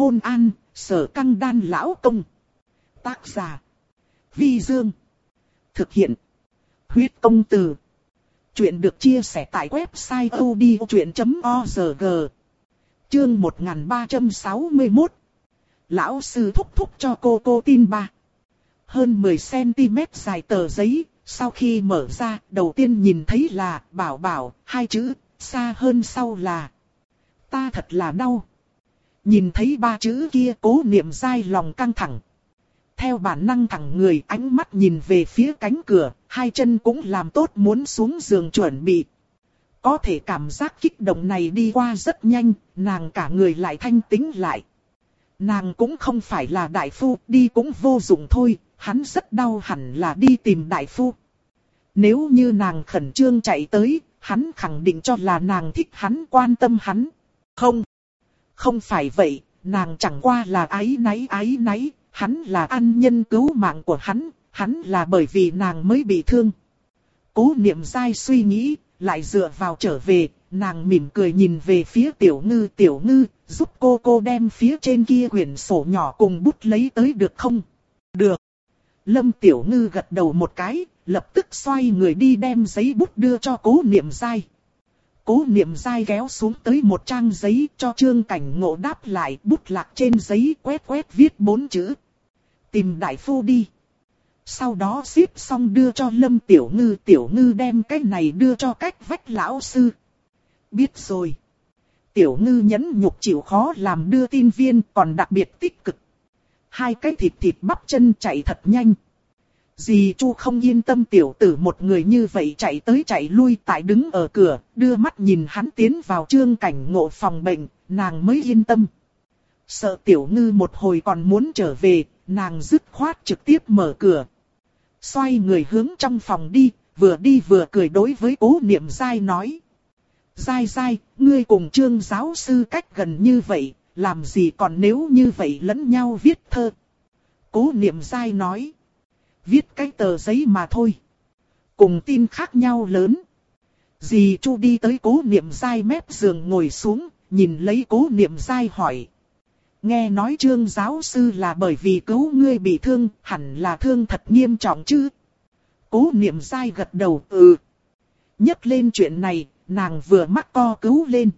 Hôn an, sở căng đan lão công. Tác giả. Vi Dương. Thực hiện. Huyết công từ. Chuyện được chia sẻ tại website odchuyện.org. Chương 1361. Lão sư thúc thúc cho cô cô tin ba. Hơn 10cm dài tờ giấy, sau khi mở ra, đầu tiên nhìn thấy là bảo bảo, hai chữ, xa hơn sau là. Ta thật là đau. Nhìn thấy ba chữ kia cố niệm dai lòng căng thẳng. Theo bản năng thẳng người ánh mắt nhìn về phía cánh cửa, hai chân cũng làm tốt muốn xuống giường chuẩn bị. Có thể cảm giác kích động này đi qua rất nhanh, nàng cả người lại thanh tĩnh lại. Nàng cũng không phải là đại phu, đi cũng vô dụng thôi, hắn rất đau hẳn là đi tìm đại phu. Nếu như nàng khẩn trương chạy tới, hắn khẳng định cho là nàng thích hắn quan tâm hắn. Không, không phải vậy, nàng chẳng qua là ái náy ái náy, hắn là ăn nhân cứu mạng của hắn, hắn là bởi vì nàng mới bị thương. Cố niệm dai suy nghĩ, lại dựa vào trở về, nàng mỉm cười nhìn về phía tiểu ngư tiểu ngư, giúp cô cô đem phía trên kia quyển sổ nhỏ cùng bút lấy tới được không? Được. Lâm tiểu ngư gật đầu một cái, lập tức xoay người đi đem giấy bút đưa cho cố niệm dai. Cố niệm dai kéo xuống tới một trang giấy cho trương cảnh ngộ đáp lại, bút lạc trên giấy quét quét viết bốn chữ. Tìm đại phu đi. Sau đó xếp xong đưa cho lâm tiểu ngư tiểu ngư đem cái này đưa cho cách vách lão sư. Biết rồi. Tiểu ngư nhẫn nhục chịu khó làm đưa tin viên, còn đặc biệt tích cực. Hai cái thịt thịt bắp chân chạy thật nhanh. Dì Chu không yên tâm tiểu tử một người như vậy chạy tới chạy lui tại đứng ở cửa, đưa mắt nhìn hắn tiến vào trương cảnh ngộ phòng bệnh, nàng mới yên tâm. Sợ tiểu ngư một hồi còn muốn trở về, nàng dứt khoát trực tiếp mở cửa. Xoay người hướng trong phòng đi, vừa đi vừa cười đối với cố niệm dai nói. Dai dai, ngươi cùng trương giáo sư cách gần như vậy, làm gì còn nếu như vậy lẫn nhau viết thơ. Cố niệm dai nói viết cái tờ giấy mà thôi. Cùng tin khác nhau lớn. Dì Chu đi tới cố niệm dai mép giường ngồi xuống, nhìn lấy cố niệm dai hỏi. Nghe nói trương giáo sư là bởi vì cứu ngươi bị thương, hẳn là thương thật nghiêm trọng chứ. Cố niệm dai gật đầu, ừ. Nhắc lên chuyện này, nàng vừa mắc co cứu lên.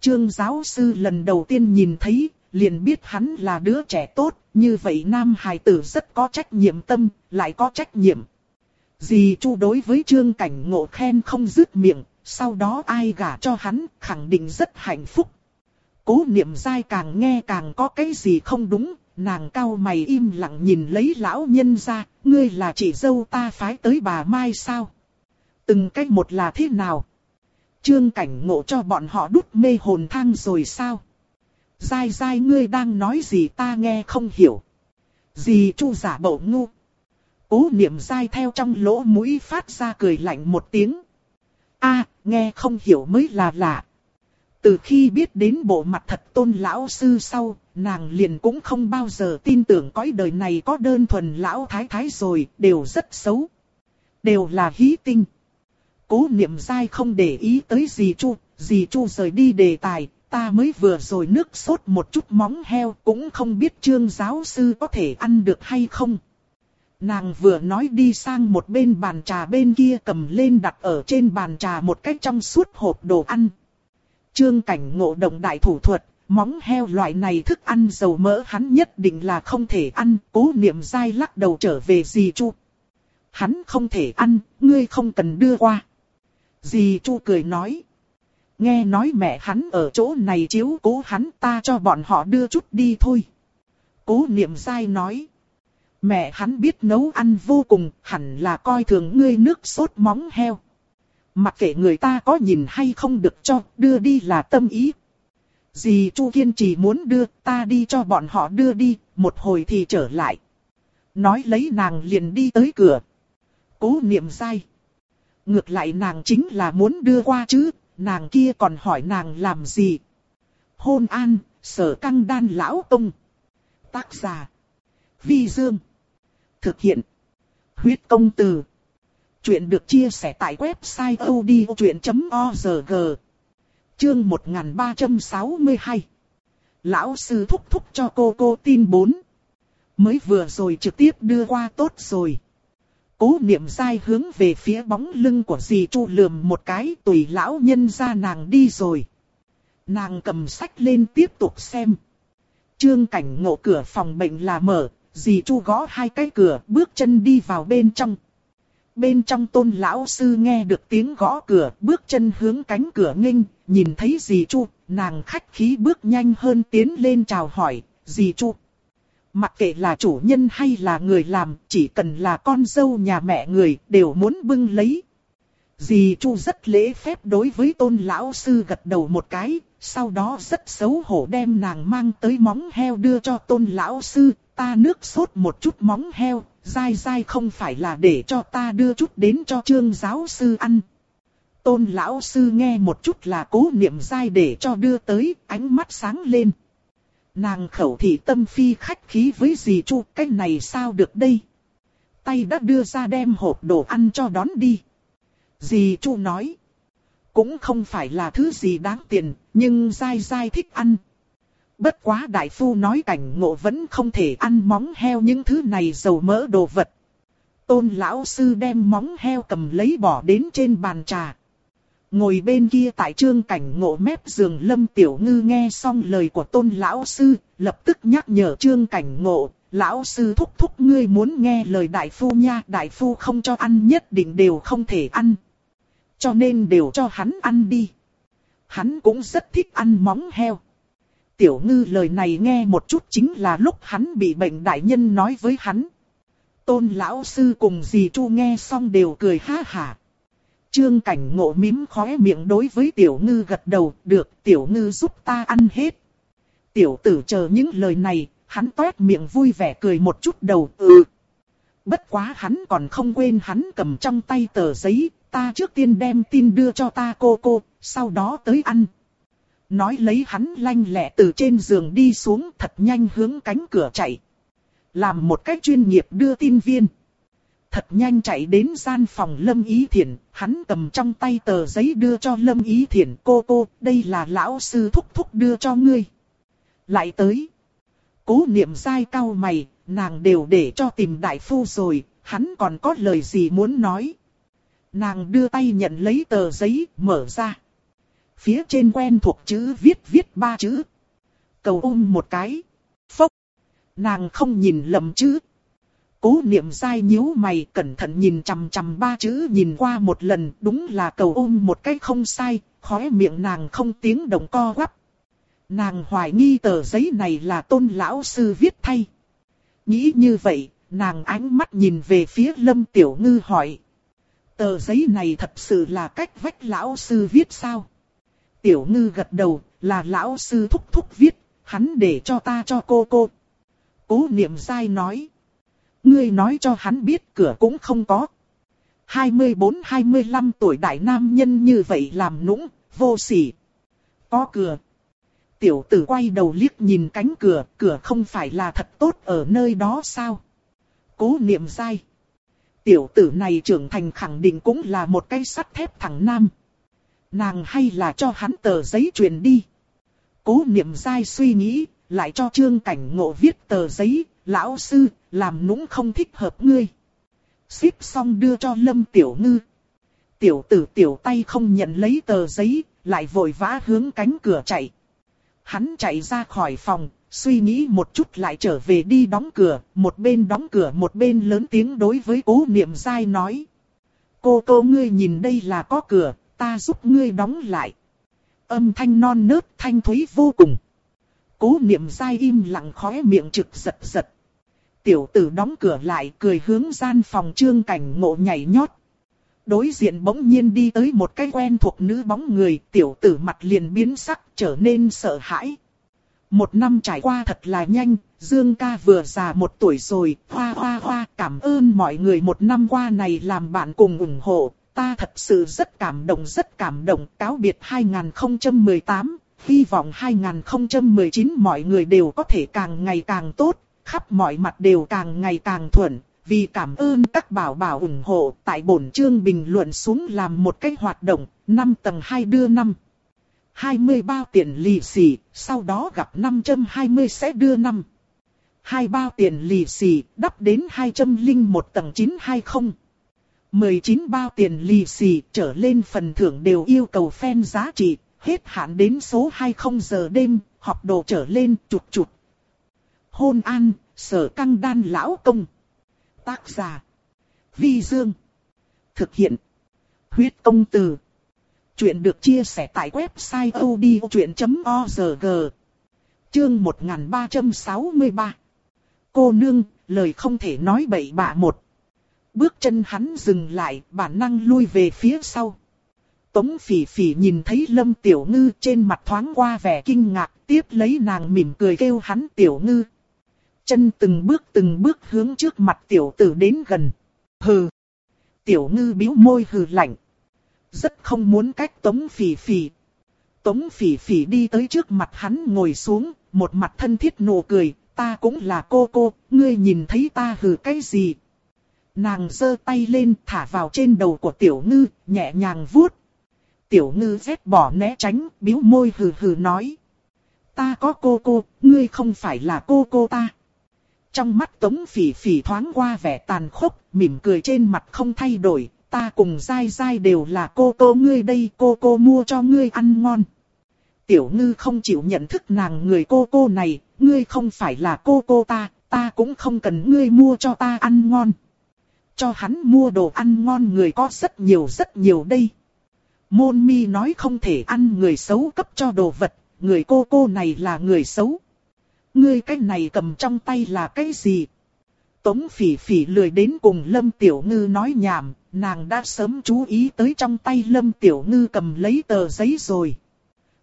Trương giáo sư lần đầu tiên nhìn thấy, liền biết hắn là đứa trẻ tốt, như vậy nam hài tử rất có trách nhiệm tâm, lại có trách nhiệm. Dì Chu đối với trương cảnh ngộ khen không dứt miệng, sau đó ai gả cho hắn, khẳng định rất hạnh phúc. Cố niệm dai càng nghe càng có cái gì không đúng, nàng cao mày im lặng nhìn lấy lão nhân ra, ngươi là chị dâu ta phái tới bà Mai sao? Từng cách một là thế nào? Trương cảnh ngộ cho bọn họ đút mê hồn thang rồi sao? Dai dai ngươi đang nói gì ta nghe không hiểu. Dì chu giả bộ ngu. Cố niệm dai theo trong lỗ mũi phát ra cười lạnh một tiếng. a nghe không hiểu mới là lạ. Từ khi biết đến bộ mặt thật tôn lão sư sau, nàng liền cũng không bao giờ tin tưởng cõi đời này có đơn thuần lão thái thái rồi, đều rất xấu. Đều là hí tinh. Cố niệm dai không để ý tới dì chu, dì chu rời đi đề tài, ta mới vừa rồi nước sốt một chút móng heo cũng không biết trương giáo sư có thể ăn được hay không. Nàng vừa nói đi sang một bên bàn trà bên kia cầm lên đặt ở trên bàn trà một cách trong suốt hộp đồ ăn. Trương cảnh ngộ động đại thủ thuật, móng heo loại này thức ăn dầu mỡ hắn nhất định là không thể ăn, cố niệm dai lắc đầu trở về dì chu. Hắn không thể ăn, ngươi không cần đưa qua. Dì chu cười nói. Nghe nói mẹ hắn ở chỗ này chiếu cố hắn ta cho bọn họ đưa chút đi thôi. Cố niệm sai nói. Mẹ hắn biết nấu ăn vô cùng, hẳn là coi thường ngươi nước sốt móng heo. Mặc kệ người ta có nhìn hay không được cho, đưa đi là tâm ý. Dì Chu Kiên chỉ muốn đưa, ta đi cho bọn họ đưa đi, một hồi thì trở lại. Nói lấy nàng liền đi tới cửa. Cố niệm sai, Ngược lại nàng chính là muốn đưa qua chứ, nàng kia còn hỏi nàng làm gì. Hôn an, sở căng đan lão tông. Tác giả. Vi Dương. Thực hiện. Huyết công từ. Chuyện được chia sẻ tại website odchuyện.org. Chương 1362. Lão sư thúc thúc cho cô cô tin bốn. Mới vừa rồi trực tiếp đưa qua tốt rồi. Cố niệm dai hướng về phía bóng lưng của dì Chu lườm một cái tùy lão nhân ra nàng đi rồi. Nàng cầm sách lên tiếp tục xem. Trương cảnh ngộ cửa phòng bệnh là mở, dì Chu gõ hai cái cửa bước chân đi vào bên trong. Bên trong tôn lão sư nghe được tiếng gõ cửa, bước chân hướng cánh cửa nghênh, nhìn thấy dì Chu, nàng khách khí bước nhanh hơn tiến lên chào hỏi, dì Chu. Mặc kệ là chủ nhân hay là người làm, chỉ cần là con dâu nhà mẹ người, đều muốn bưng lấy. Dì Chu rất lễ phép đối với tôn lão sư gật đầu một cái, sau đó rất xấu hổ đem nàng mang tới móng heo đưa cho tôn lão sư, ta nước sốt một chút móng heo, dai dai không phải là để cho ta đưa chút đến cho trương giáo sư ăn. Tôn lão sư nghe một chút là cố niệm dai để cho đưa tới, ánh mắt sáng lên. Nàng khẩu thị tâm phi khách khí với dì chu, cái này sao được đây? Tay đã đưa ra đem hộp đồ ăn cho đón đi. Dì chu nói. Cũng không phải là thứ gì đáng tiền, nhưng dai dai thích ăn. Bất quá đại phu nói cảnh ngộ vẫn không thể ăn móng heo những thứ này dầu mỡ đồ vật. Tôn lão sư đem móng heo cầm lấy bỏ đến trên bàn trà. Ngồi bên kia tại trương cảnh ngộ mép giường lâm tiểu ngư nghe xong lời của tôn lão sư, lập tức nhắc nhở trương cảnh ngộ, lão sư thúc thúc ngươi muốn nghe lời đại phu nha, đại phu không cho ăn nhất định đều không thể ăn. Cho nên đều cho hắn ăn đi. Hắn cũng rất thích ăn móng heo. Tiểu ngư lời này nghe một chút chính là lúc hắn bị bệnh đại nhân nói với hắn. Tôn lão sư cùng dì Chu nghe xong đều cười ha hả. Trương cảnh ngộ mím khóe miệng đối với tiểu ngư gật đầu, được tiểu ngư giúp ta ăn hết. Tiểu tử chờ những lời này, hắn toét miệng vui vẻ cười một chút đầu, ừ. Bất quá hắn còn không quên hắn cầm trong tay tờ giấy, ta trước tiên đem tin đưa cho ta cô cô, sau đó tới ăn. Nói lấy hắn lanh lẹ từ trên giường đi xuống thật nhanh hướng cánh cửa chạy. Làm một cách chuyên nghiệp đưa tin viên. Thật nhanh chạy đến gian phòng Lâm Ý Thiển, hắn cầm trong tay tờ giấy đưa cho Lâm Ý Thiển cô cô, đây là lão sư thúc thúc đưa cho ngươi. Lại tới. Cố niệm dai cao mày, nàng đều để cho tìm đại phu rồi, hắn còn có lời gì muốn nói. Nàng đưa tay nhận lấy tờ giấy, mở ra. Phía trên quen thuộc chữ viết viết ba chữ. Cầu ôm một cái. Phốc. Nàng không nhìn lầm chữ. Cố niệm dai nhíu mày cẩn thận nhìn chằm chằm ba chữ nhìn qua một lần đúng là cầu ôm một cái không sai, khóe miệng nàng không tiếng động co quắp. Nàng hoài nghi tờ giấy này là tôn lão sư viết thay. Nghĩ như vậy, nàng ánh mắt nhìn về phía lâm tiểu ngư hỏi. Tờ giấy này thật sự là cách vách lão sư viết sao? Tiểu ngư gật đầu, là lão sư thúc thúc viết, hắn để cho ta cho cô cô. Cố niệm dai nói. Ngươi nói cho hắn biết cửa cũng không có. 24-25 tuổi đại nam nhân như vậy làm nũng, vô sỉ. Có cửa. Tiểu tử quay đầu liếc nhìn cánh cửa, cửa không phải là thật tốt ở nơi đó sao? Cố niệm sai. Tiểu tử này trưởng thành khẳng định cũng là một cây sắt thép thẳng nam. Nàng hay là cho hắn tờ giấy truyền đi. Cố niệm dai suy nghĩ, lại cho trương cảnh ngộ viết tờ giấy, lão sư, làm nũng không thích hợp ngươi. xíp xong đưa cho lâm tiểu ngư. Tiểu tử tiểu tay không nhận lấy tờ giấy, lại vội vã hướng cánh cửa chạy. Hắn chạy ra khỏi phòng, suy nghĩ một chút lại trở về đi đóng cửa, một bên đóng cửa một bên lớn tiếng đối với cố niệm dai nói. Cô cô ngươi nhìn đây là có cửa, ta giúp ngươi đóng lại. Âm thanh non nớt thanh thúy vô cùng. Cố niệm dai im lặng khóe miệng trực giật giật. Tiểu tử đóng cửa lại cười hướng gian phòng trương cảnh ngộ nhảy nhót. Đối diện bỗng nhiên đi tới một cái quen thuộc nữ bóng người, tiểu tử mặt liền biến sắc, trở nên sợ hãi. Một năm trải qua thật là nhanh, Dương ca vừa già một tuổi rồi, hoa hoa hoa, cảm ơn mọi người một năm qua này làm bạn cùng ủng hộ, ta thật sự rất cảm động rất cảm động, cáo biệt 2018, hy vọng 2019 mọi người đều có thể càng ngày càng tốt, khắp mọi mặt đều càng ngày càng thuận. Vì cảm ơn các bảo bảo ủng hộ, tại bổn chương bình luận xuống làm một cái hoạt động, 5 tầng 2 đưa 5. 20 bao tiền lì xì, sau đó gặp 520 sẽ đưa 5. 2 bao tiền lì xì, đắp đến 201 tầng 920. 19 bao tiền lì xì trở lên phần thưởng đều yêu cầu fan giá trị, hết hạn đến số 20 giờ đêm, học đồ trở lên chụt chụt. Hôn an, sở căng đan lão công. Tác giả. Vi Dương. Thực hiện. Huyết công từ. Chuyện được chia sẻ tại website odchuyện.org. Chương 1363. Cô nương, lời không thể nói bậy bạ một. Bước chân hắn dừng lại, bản năng lui về phía sau. Tống phỉ phỉ nhìn thấy Lâm Tiểu Ngư trên mặt thoáng qua vẻ kinh ngạc, tiếp lấy nàng mỉm cười kêu hắn Tiểu Ngư. Chân từng bước từng bước hướng trước mặt Tiểu Tử đến gần. Hừ. Tiểu Ngư bĩu môi hừ lạnh. Rất không muốn cách Tống phỉ phỉ. Tống phỉ phỉ đi tới trước mặt hắn ngồi xuống, một mặt thân thiết nụ cười, ta cũng là cô cô, ngươi nhìn thấy ta hừ cái gì. Nàng giơ tay lên thả vào trên đầu của tiểu ngư, nhẹ nhàng vuốt. Tiểu ngư rét bỏ né tránh, biếu môi hừ hừ nói. Ta có cô cô, ngươi không phải là cô cô ta. Trong mắt tống phỉ phỉ thoáng qua vẻ tàn khốc, mỉm cười trên mặt không thay đổi. Ta cùng dai dai đều là cô cô ngươi đây, cô cô mua cho ngươi ăn ngon. Tiểu ngư không chịu nhận thức nàng người cô cô này, ngươi không phải là cô cô ta, ta cũng không cần ngươi mua cho ta ăn ngon. Cho hắn mua đồ ăn ngon người có rất nhiều rất nhiều đây. Môn mi nói không thể ăn người xấu cấp cho đồ vật, người cô cô này là người xấu. Ngươi cái này cầm trong tay là cái gì? Tống phỉ phỉ lười đến cùng Lâm Tiểu Ngư nói nhảm, nàng đã sớm chú ý tới trong tay Lâm Tiểu Ngư cầm lấy tờ giấy rồi.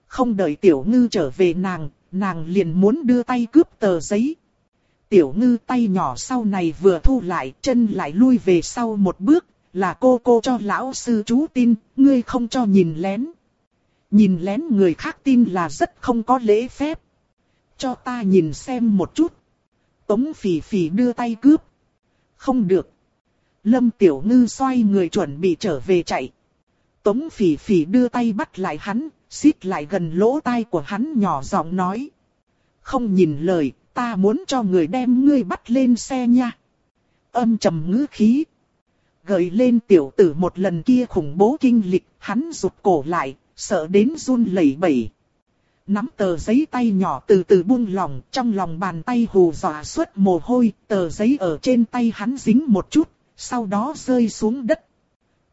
Không đợi Tiểu Ngư trở về nàng, nàng liền muốn đưa tay cướp tờ giấy. Tiểu Ngư tay nhỏ sau này vừa thu lại, chân lại lui về sau một bước, là cô cô cho lão sư chú tin, ngươi không cho nhìn lén. Nhìn lén người khác tin là rất không có lễ phép. Cho ta nhìn xem một chút. Tống phỉ phỉ đưa tay cướp. Không được. Lâm Tiểu Ngư xoay người chuẩn bị trở về chạy. Tống phỉ phỉ đưa tay bắt lại hắn, xít lại gần lỗ tai của hắn nhỏ giọng nói. Không nhìn lời, ta muốn cho người đem ngươi bắt lên xe nha. Âm trầm ngữ khí. Gợi lên tiểu tử một lần kia khủng bố kinh lịch, hắn rụt cổ lại, sợ đến run lẩy bẩy. Nắm tờ giấy tay nhỏ từ từ buông lỏng, trong lòng bàn tay hù dọa suốt mồ hôi, tờ giấy ở trên tay hắn dính một chút, sau đó rơi xuống đất.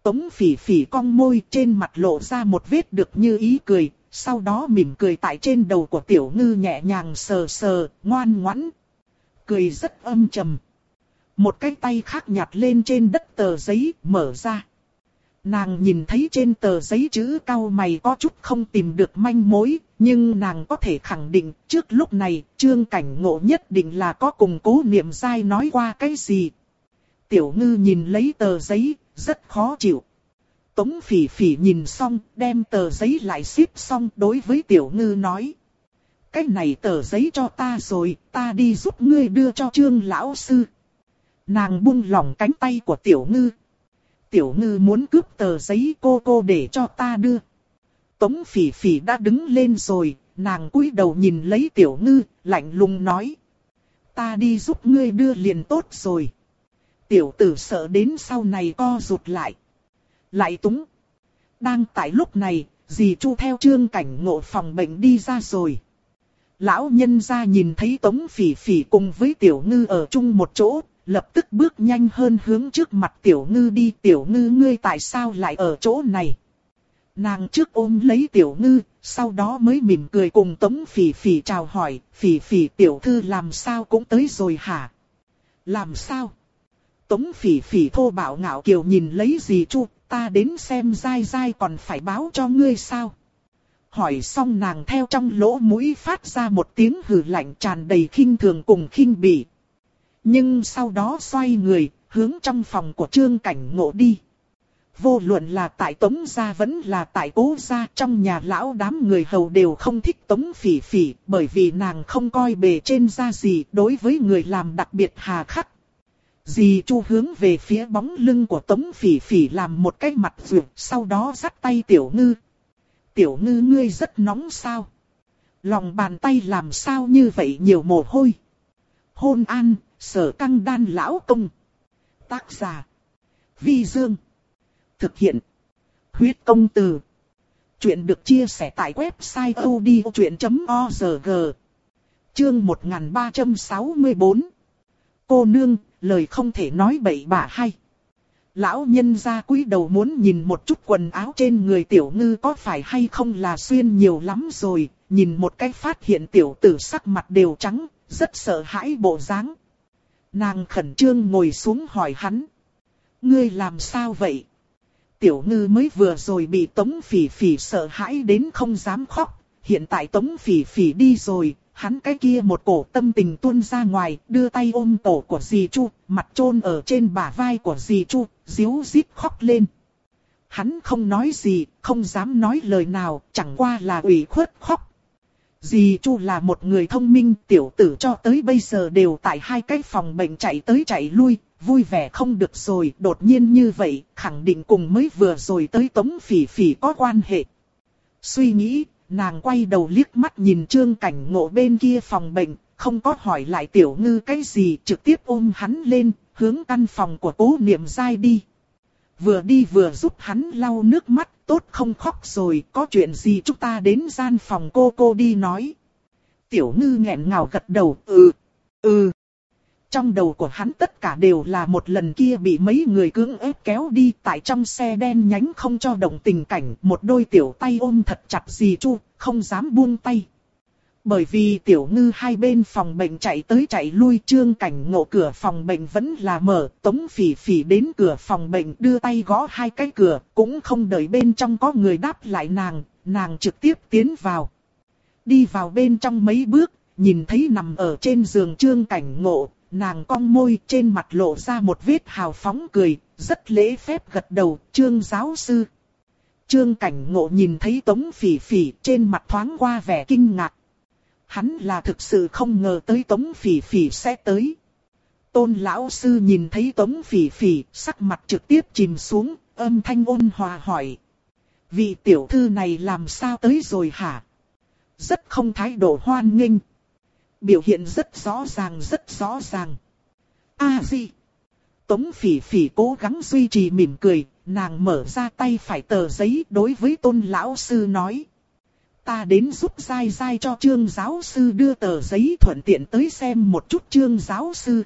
Tống phỉ phỉ cong môi trên mặt lộ ra một vết được như ý cười, sau đó mỉm cười tại trên đầu của tiểu ngư nhẹ nhàng sờ sờ, ngoan ngoãn. Cười rất âm trầm. Một cái tay khác nhặt lên trên đất tờ giấy, mở ra. Nàng nhìn thấy trên tờ giấy chữ cao mày có chút không tìm được manh mối, nhưng nàng có thể khẳng định trước lúc này, trương cảnh ngộ nhất định là có cùng cố niệm dai nói qua cái gì. Tiểu ngư nhìn lấy tờ giấy, rất khó chịu. Tống phỉ phỉ nhìn xong, đem tờ giấy lại xếp xong đối với tiểu ngư nói. Cái này tờ giấy cho ta rồi, ta đi giúp ngươi đưa cho trương lão sư. Nàng buông lỏng cánh tay của tiểu ngư. Tiểu ngư muốn cướp tờ giấy cô cô để cho ta đưa. Tống phỉ phỉ đã đứng lên rồi, nàng cúi đầu nhìn lấy tiểu ngư, lạnh lùng nói. Ta đi giúp ngươi đưa liền tốt rồi. Tiểu tử sợ đến sau này co rụt lại. Lại túng. Đang tại lúc này, dì Chu theo trương cảnh ngộ phòng bệnh đi ra rồi. Lão nhân ra nhìn thấy Tống Phỉ Phỉ cùng với Tiểu Ngư ở chung một chỗ, lập tức bước nhanh hơn hướng trước mặt Tiểu Ngư đi. Tiểu Ngư ngươi tại sao lại ở chỗ này? Nàng trước ôm lấy Tiểu Ngư, sau đó mới mỉm cười cùng Tống Phỉ Phỉ chào hỏi, Phỉ Phỉ Tiểu Thư làm sao cũng tới rồi hả? Làm sao? Tống Phỉ Phỉ thô bạo ngạo kiều nhìn lấy gì Chu, ta đến xem dai dai còn phải báo cho ngươi sao. Hỏi xong nàng theo trong lỗ mũi phát ra một tiếng hừ lạnh tràn đầy khinh thường cùng khinh bỉ. Nhưng sau đó xoay người, hướng trong phòng của trương cảnh ngộ đi. Vô luận là tại Tống Gia vẫn là tại Cố Gia trong nhà lão đám người hầu đều không thích Tống Phỉ Phỉ bởi vì nàng không coi bề trên ra gì đối với người làm đặc biệt hà khắc. Dì Chu hướng về phía bóng lưng của Tống Phỉ Phỉ làm một cái mặt rượu, sau đó dắt tay Tiểu Ngư. tiểu ngư ngươi rất nóng sao? Lòng bàn tay làm sao như vậy nhiều mồ hôi? Hôn an, sở căng đan lão công. Tác giả. Vi Dương. Thực hiện. Huyết công từ. Chuyện được chia sẻ tại website odchuyện.org. Chương 1364. Cô nương, lời không thể nói bậy bạ hay. Lão nhân ra quý đầu muốn nhìn một chút quần áo trên người tiểu ngư có phải hay không là xuyên nhiều lắm rồi, nhìn một cái phát hiện tiểu tử sắc mặt đều trắng, rất sợ hãi bộ dáng. Nàng khẩn trương ngồi xuống hỏi hắn. Ngươi làm sao vậy? Tiểu ngư mới vừa rồi bị tống phỉ phỉ sợ hãi đến không dám khóc. Hiện tại tống phỉ phỉ đi rồi, hắn cái kia một cổ tâm tình tuôn ra ngoài, đưa tay ôm cổ của dì Chu, mặt trôn ở trên bả vai của dì Chu, díu dít khóc lên. Hắn không nói gì, không dám nói lời nào, chẳng qua là ủy khuất khóc. Dì Chu là một người thông minh, tiểu tử cho tới bây giờ đều tại hai cái phòng bệnh chạy tới chạy lui, vui vẻ không được rồi, đột nhiên như vậy, khẳng định cùng mới vừa rồi tới tống phỉ phỉ có quan hệ. Suy nghĩ, nàng quay đầu liếc mắt nhìn trương cảnh ngộ bên kia phòng bệnh, không có hỏi lại tiểu ngư cái gì, trực tiếp ôm hắn lên, hướng căn phòng của cố niệm dai đi. Vừa đi vừa giúp hắn lau nước mắt, tốt không khóc rồi, có chuyện gì chúng ta đến gian phòng cô cô đi nói. Tiểu ngư nghẹn ngào gật đầu, ừ, ừ. Trong đầu của hắn tất cả đều là một lần kia bị mấy người cưỡng ép kéo đi tại trong xe đen nhánh không cho động tình cảnh, một đôi tiểu tay ôm thật chặt dì Chu, không dám buông tay. Bởi vì tiểu ngư hai bên phòng bệnh chạy tới chạy lui trương cảnh ngộ cửa phòng bệnh vẫn là mở, tống phỉ phỉ đến cửa phòng bệnh đưa tay gõ hai cái cửa, cũng không đợi bên trong có người đáp lại nàng, nàng trực tiếp tiến vào. Đi vào bên trong mấy bước, nhìn thấy nằm ở trên giường trương cảnh ngộ, nàng cong môi trên mặt lộ ra một vết hào phóng cười, rất lễ phép gật đầu, trương giáo sư. Trương cảnh ngộ nhìn thấy tống phỉ phỉ trên mặt thoáng qua vẻ kinh ngạc. Hắn là thực sự không ngờ tới tống phỉ phỉ sẽ tới. Tôn lão sư nhìn thấy tống phỉ phỉ, sắc mặt trực tiếp chìm xuống, âm thanh ôn hòa hỏi. Vị tiểu thư này làm sao tới rồi hả? Rất không thái độ hoan nghênh. Biểu hiện rất rõ ràng rất rõ ràng. A à gì? Tống phỉ phỉ cố gắng duy trì mỉm cười, nàng mở ra tay phải tờ giấy đối với tôn lão sư nói. Ta đến giúp dai dai cho trương giáo sư đưa tờ giấy thuận tiện tới xem một chút trương giáo sư.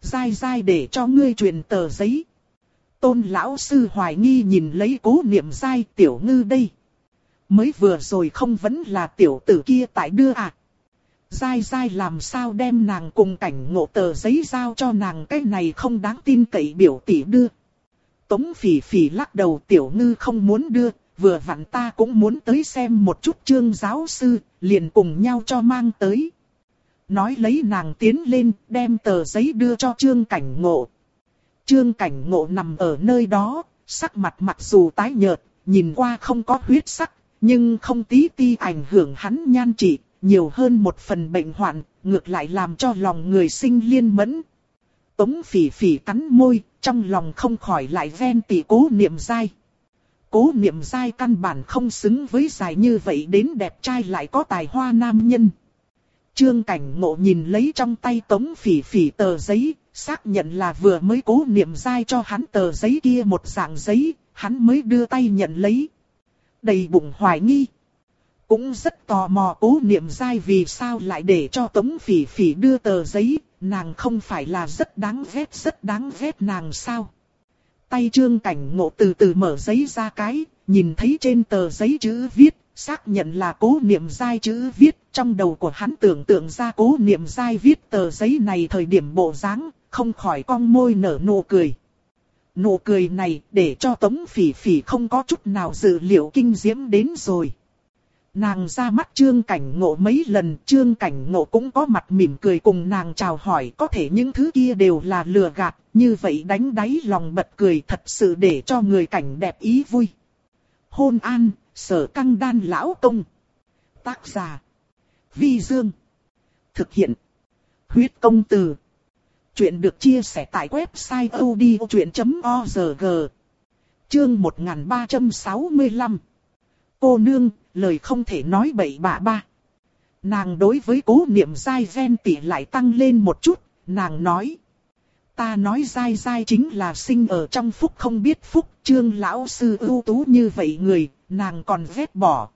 Dai dai để cho ngươi truyền tờ giấy. Tôn lão sư hoài nghi nhìn lấy cố niệm dai tiểu ngư đây. Mới vừa rồi không vẫn là tiểu tử kia tại đưa à. Dai dai làm sao đem nàng cùng cảnh ngộ tờ giấy giao cho nàng cái này không đáng tin cậy biểu tỷ đưa. Tống phỉ phỉ lắc đầu tiểu ngư không muốn đưa, vừa vặn ta cũng muốn tới xem một chút trương giáo sư, liền cùng nhau cho mang tới. Nói lấy nàng tiến lên, đem tờ giấy đưa cho trương cảnh ngộ. Trương cảnh ngộ nằm ở nơi đó, sắc mặt mặc dù tái nhợt, nhìn qua không có huyết sắc, nhưng không tí ti ảnh hưởng hắn nhan trị, nhiều hơn một phần bệnh hoạn, ngược lại làm cho lòng người sinh liên mẫn. Tống phỉ phỉ cắn môi, trong lòng không khỏi lại ven tỷ cố niệm dai. Cố niệm dai căn bản không xứng với dài như vậy đến đẹp trai lại có tài hoa nam nhân. Trương cảnh ngộ nhìn lấy trong tay tống phỉ phỉ tờ giấy, xác nhận là vừa mới cố niệm dai cho hắn tờ giấy kia một dạng giấy, hắn mới đưa tay nhận lấy. Đầy bụng hoài nghi. Cũng rất tò mò cố niệm dai vì sao lại để cho tống phỉ phỉ đưa tờ giấy, nàng không phải là rất đáng ghét rất đáng ghét nàng sao. Tay trương cảnh ngộ từ từ mở giấy ra cái, nhìn thấy trên tờ giấy chữ viết, xác nhận là cố niệm dai chữ viết, trong đầu của hắn tưởng tượng ra cố niệm dai viết tờ giấy này thời điểm bộ dáng, không khỏi cong môi nở nụ cười. Nụ cười này để cho tống phỉ phỉ không có chút nào dự liệu kinh diễm đến rồi. Nàng ra mắt trương cảnh ngộ mấy lần, trương cảnh ngộ cũng có mặt mỉm cười cùng nàng chào hỏi có thể những thứ kia đều là lừa gạt, như vậy đánh đáy lòng bật cười thật sự để cho người cảnh đẹp ý vui. Hôn an, sở căng đan lão công. Tác giả. Vi Dương. Thực hiện. Huyết công từ. Chuyện được chia sẻ tại website odchuyện.org. Chương 1365 Cô nương, lời không thể nói bậy bạ ba. Nàng đối với cố niệm dai ven tỷ lại tăng lên một chút, nàng nói. Ta nói dai dai chính là sinh ở trong phúc không biết phúc, trương lão sư ưu tú như vậy người, nàng còn ghét bỏ.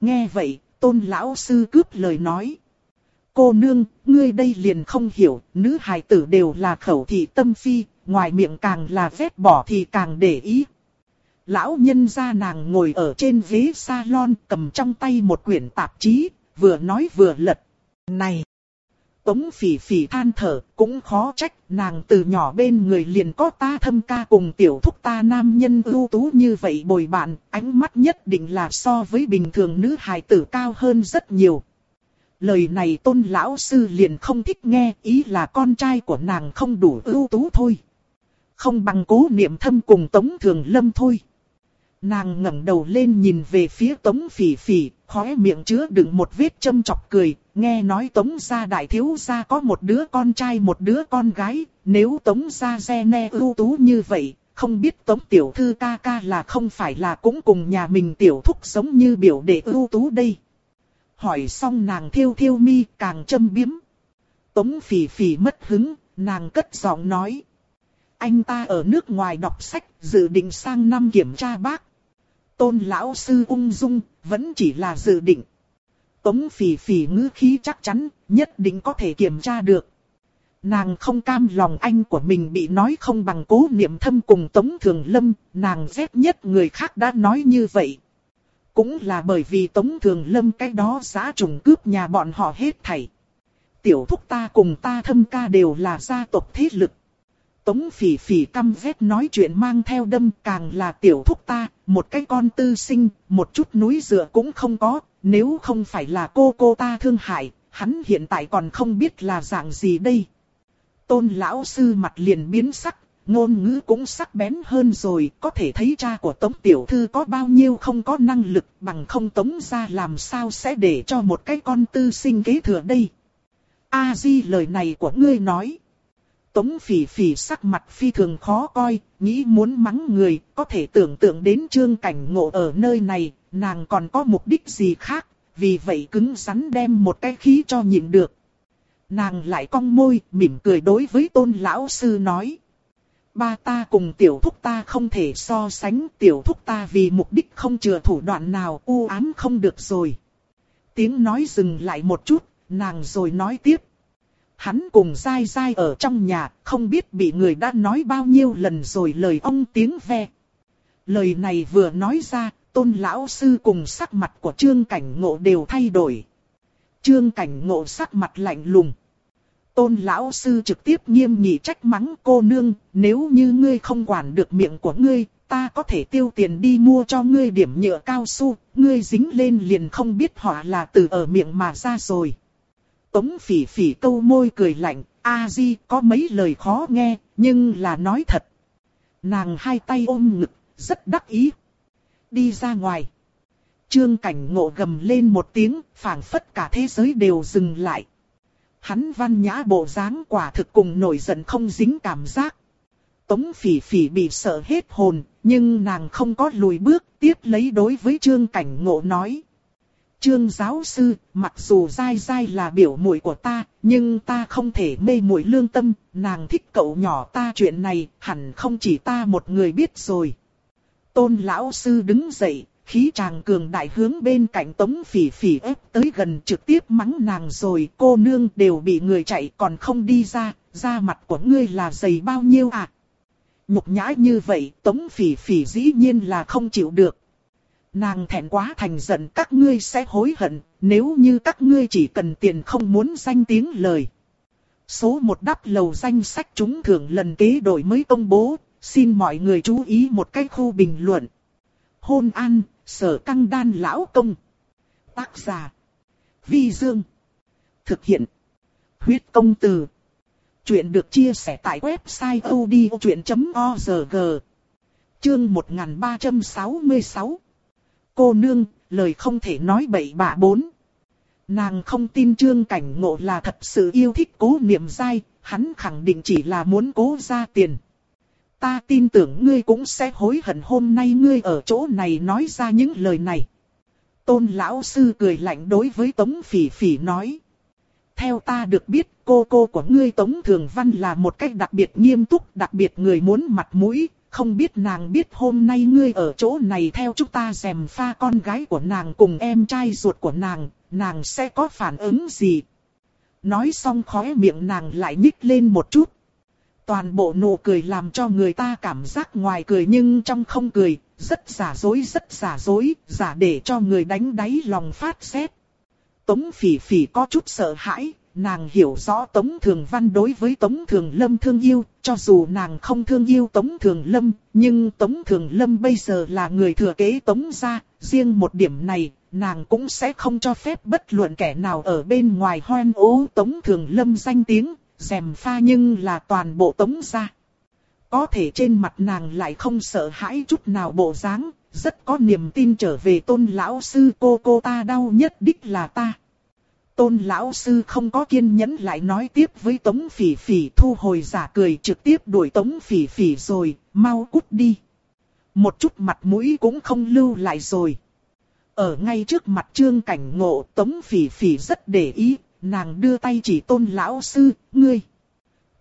Nghe vậy, tôn lão sư cướp lời nói. Cô nương, ngươi đây liền không hiểu, nữ hài tử đều là khẩu thị tâm phi, ngoài miệng càng là ghét bỏ thì càng để ý. Lão nhân gia nàng ngồi ở trên ghế salon cầm trong tay một quyển tạp chí, vừa nói vừa lật. Này! Tống phỉ phỉ than thở, cũng khó trách, nàng từ nhỏ bên người liền có ta thâm ca cùng tiểu thúc ta nam nhân ưu tú như vậy bồi bạn, ánh mắt nhất định là so với bình thường nữ hài tử cao hơn rất nhiều. Lời này tôn lão sư liền không thích nghe, ý là con trai của nàng không đủ ưu tú thôi. Không bằng cố niệm thâm cùng tống thường lâm thôi. Nàng ngẩng đầu lên nhìn về phía tống phỉ phỉ, khóe miệng chứa đựng một vết châm chọc cười, nghe nói tống gia đại thiếu gia có một đứa con trai một đứa con gái, nếu tống gia xe ne ưu tú như vậy, không biết tống tiểu thư ca ca là không phải là cũng cùng nhà mình tiểu thúc giống như biểu đệ ưu tú đây. Hỏi xong nàng thiêu thiêu mi càng châm biếm. Tống phỉ phỉ mất hứng, nàng cất giọng nói. Anh ta ở nước ngoài đọc sách, dự định sang năm kiểm tra bác. Tôn lão sư ung dung, vẫn chỉ là dự định. Tống phỉ phỉ ngữ khí chắc chắn, nhất định có thể kiểm tra được. Nàng không cam lòng anh của mình bị nói không bằng cố niệm thâm cùng Tống Thường Lâm, nàng ghét nhất người khác đã nói như vậy. Cũng là bởi vì Tống Thường Lâm cái đó giá trùng cướp nhà bọn họ hết thảy. Tiểu thúc ta cùng ta thâm ca đều là gia tộc thế lực. Tống phỉ phỉ căm ghét nói chuyện mang theo đâm càng là tiểu thúc ta, một cái con tư sinh, một chút núi dựa cũng không có, nếu không phải là cô cô ta thương hại, hắn hiện tại còn không biết là dạng gì đây. Tôn lão sư mặt liền biến sắc, ngôn ngữ cũng sắc bén hơn rồi, có thể thấy cha của Tống Tiểu Thư có bao nhiêu không có năng lực bằng không Tống ra làm sao sẽ để cho một cái con tư sinh kế thừa đây. A-di lời này của ngươi nói. Tống phỉ phỉ sắc mặt phi thường khó coi, nghĩ muốn mắng người, có thể tưởng tượng đến trương cảnh ngộ ở nơi này, nàng còn có mục đích gì khác, vì vậy cứng rắn đem một cái khí cho nhịn được. Nàng lại cong môi, mỉm cười đối với tôn lão sư nói. Ba ta cùng tiểu thúc ta không thể so sánh tiểu thúc ta vì mục đích không chừa thủ đoạn nào u ám không được rồi. Tiếng nói dừng lại một chút, nàng rồi nói tiếp. Hắn cùng dai dai ở trong nhà, không biết bị người đã nói bao nhiêu lần rồi lời ông tiếng ve. Lời này vừa nói ra, tôn lão sư cùng sắc mặt của trương cảnh ngộ đều thay đổi. Trương cảnh ngộ sắc mặt lạnh lùng. Tôn lão sư trực tiếp nghiêm nghị trách mắng cô nương, nếu như ngươi không quản được miệng của ngươi, ta có thể tiêu tiền đi mua cho ngươi điểm nhựa cao su, ngươi dính lên liền không biết họ là từ ở miệng mà ra rồi. Tống phỉ phỉ câu môi cười lạnh, a di có mấy lời khó nghe, nhưng là nói thật. Nàng hai tay ôm ngực, rất đắc ý. Đi ra ngoài. Trương cảnh ngộ gầm lên một tiếng, phảng phất cả thế giới đều dừng lại. Hắn văn nhã bộ dáng quả thực cùng nổi giận không dính cảm giác. Tống phỉ phỉ bị sợ hết hồn, nhưng nàng không có lùi bước, tiếp lấy đối với trương cảnh ngộ nói. Trương giáo sư, mặc dù dai dai là biểu muội của ta, nhưng ta không thể mê muội lương tâm, nàng thích cậu nhỏ ta chuyện này, hẳn không chỉ ta một người biết rồi. Tôn lão sư đứng dậy, khí chàng cường đại hướng bên cạnh tống phỉ phỉ ép tới gần trực tiếp mắng nàng rồi, cô nương đều bị người chạy còn không đi ra, da mặt của ngươi là dày bao nhiêu à? Nhục nhã như vậy, tống phỉ phỉ dĩ nhiên là không chịu được. Nàng thẹn quá thành giận các ngươi sẽ hối hận, nếu như các ngươi chỉ cần tiền không muốn danh tiếng lời. Số một đắp lầu danh sách trúng thưởng lần kế đổi mới công bố, xin mọi người chú ý một cái khu bình luận. Hôn an, sở căng đan lão công. Tác giả. Vi Dương. Thực hiện. Huyết công từ. Chuyện được chia sẻ tại website odchuyện.org. Chương 1366 cô nương, lời không thể nói bậy bạ bốn. Nàng không tin trương cảnh ngộ là thật sự yêu thích cố niệm dai, hắn khẳng định chỉ là muốn cố ra tiền. Ta tin tưởng ngươi cũng sẽ hối hận hôm nay ngươi ở chỗ này nói ra những lời này. Tôn lão sư cười lạnh đối với Tống Phỉ Phỉ nói. Theo ta được biết, cô cô của ngươi Tống Thường Văn là một cách đặc biệt nghiêm túc, đặc biệt người muốn mặt mũi, không biết nàng biết hôm nay ngươi ở chỗ này theo chúng ta dèm pha con gái của nàng cùng em trai ruột của nàng, nàng sẽ có phản ứng gì. Nói xong khóe miệng nàng lại nhích lên một chút. Toàn bộ nụ cười làm cho người ta cảm giác ngoài cười nhưng trong không cười, rất giả dối rất giả dối, giả để cho người đánh đáy lòng phát xét. Tống phỉ phỉ có chút sợ hãi, nàng hiểu rõ Tống Thường Văn đối với Tống Thường Lâm thương yêu, cho dù nàng không thương yêu Tống Thường Lâm, nhưng Tống Thường Lâm bây giờ là người thừa kế Tống gia, riêng một điểm này, nàng cũng sẽ không cho phép bất luận kẻ nào ở bên ngoài hoen ố Tống Thường Lâm danh tiếng, dèm pha nhưng là toàn bộ Tống gia. Có thể trên mặt nàng lại không sợ hãi chút nào bộ dáng, rất có niềm tin trở về tôn lão sư cô cô ta đau nhất đích là ta. Tôn lão sư không có kiên nhẫn lại nói tiếp với Tống Phỉ Phỉ thu hồi giả cười trực tiếp đuổi Tống Phỉ Phỉ rồi, mau cút đi. Một chút mặt mũi cũng không lưu lại rồi. Ở ngay trước mặt trương cảnh ngộ Tống Phỉ Phỉ rất để ý, nàng đưa tay chỉ tôn lão sư, ngươi.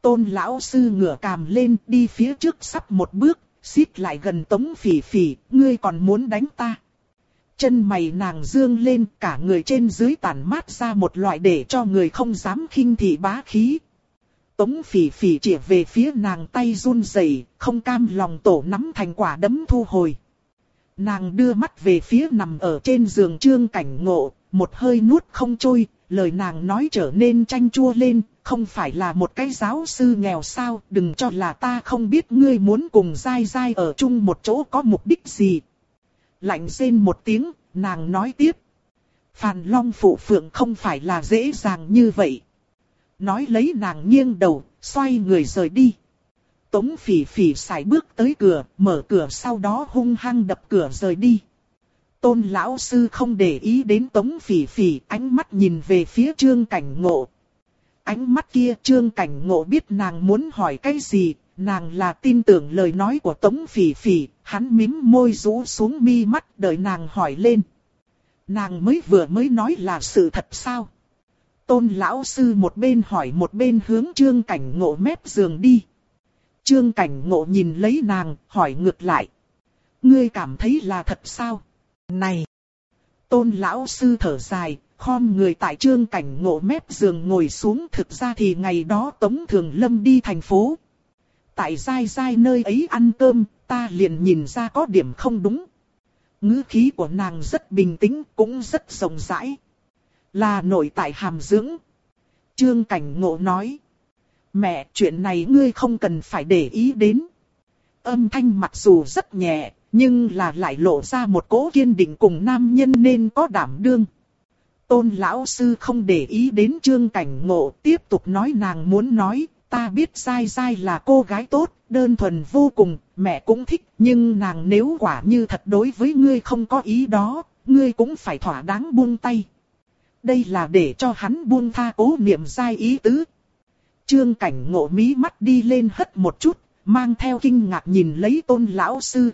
Tôn lão sư ngửa càm lên đi phía trước sắp một bước, xít lại gần Tống Phỉ Phỉ, ngươi còn muốn đánh ta. Chân mày nàng dương lên cả người trên dưới tản mát ra một loại để cho người không dám khinh thị bá khí. Tống phỉ phỉ chỉ về phía nàng tay run rẩy, không cam lòng tổ nắm thành quả đấm thu hồi. Nàng đưa mắt về phía nằm ở trên giường trương cảnh ngộ, một hơi nuốt không trôi, lời nàng nói trở nên chanh chua lên, không phải là một cái giáo sư nghèo sao, đừng cho là ta không biết ngươi muốn cùng dai dai ở chung một chỗ có mục đích gì, lạnh rên một tiếng, nàng nói tiếp. Phàn Long phụ phượng không phải là dễ dàng như vậy. Nói lấy nàng nghiêng đầu, xoay người rời đi. Tống phỉ phỉ xài bước tới cửa, mở cửa sau đó hung hăng đập cửa rời đi. Tôn lão sư không để ý đến tống phỉ phỉ, ánh mắt nhìn về phía trương cảnh ngộ. Ánh mắt kia trương cảnh ngộ biết nàng muốn hỏi cái gì, nàng là tin tưởng lời nói của tống phỉ phỉ, hắn mím môi rũ xuống mi mắt đợi nàng hỏi lên. Nàng mới vừa mới nói là sự thật sao? Tôn lão sư một bên hỏi một bên hướng trương cảnh ngộ mép giường đi. Trương cảnh ngộ nhìn lấy nàng, hỏi ngược lại. Ngươi cảm thấy là thật sao? Này! Tôn lão sư thở dài, khom người tại trương cảnh ngộ mép giường ngồi xuống. Thực ra thì ngày đó Tống Thường Lâm đi thành phố. Tại dai dai nơi ấy ăn cơm, ta liền nhìn ra có điểm không đúng. ngữ khí của nàng rất bình tĩnh, cũng rất rộng rãi. Là nội tại hàm dưỡng. Trương Cảnh Ngộ nói. Mẹ, chuyện này ngươi không cần phải để ý đến. Âm thanh mặc dù rất nhẹ, nhưng là lại lộ ra một cố kiên định cùng nam nhân nên có đảm đương. Tôn lão sư không để ý đến trương cảnh ngộ, tiếp tục nói nàng muốn nói, ta biết dai dai là cô gái tốt, đơn thuần vô cùng, mẹ cũng thích, nhưng nàng nếu quả như thật đối với ngươi không có ý đó, ngươi cũng phải thỏa đáng buông tay. Đây là để cho hắn buông tha cố niệm dai ý tứ. Trương cảnh ngộ mí mắt đi lên hất một chút, mang theo kinh ngạc nhìn lấy tôn lão sư.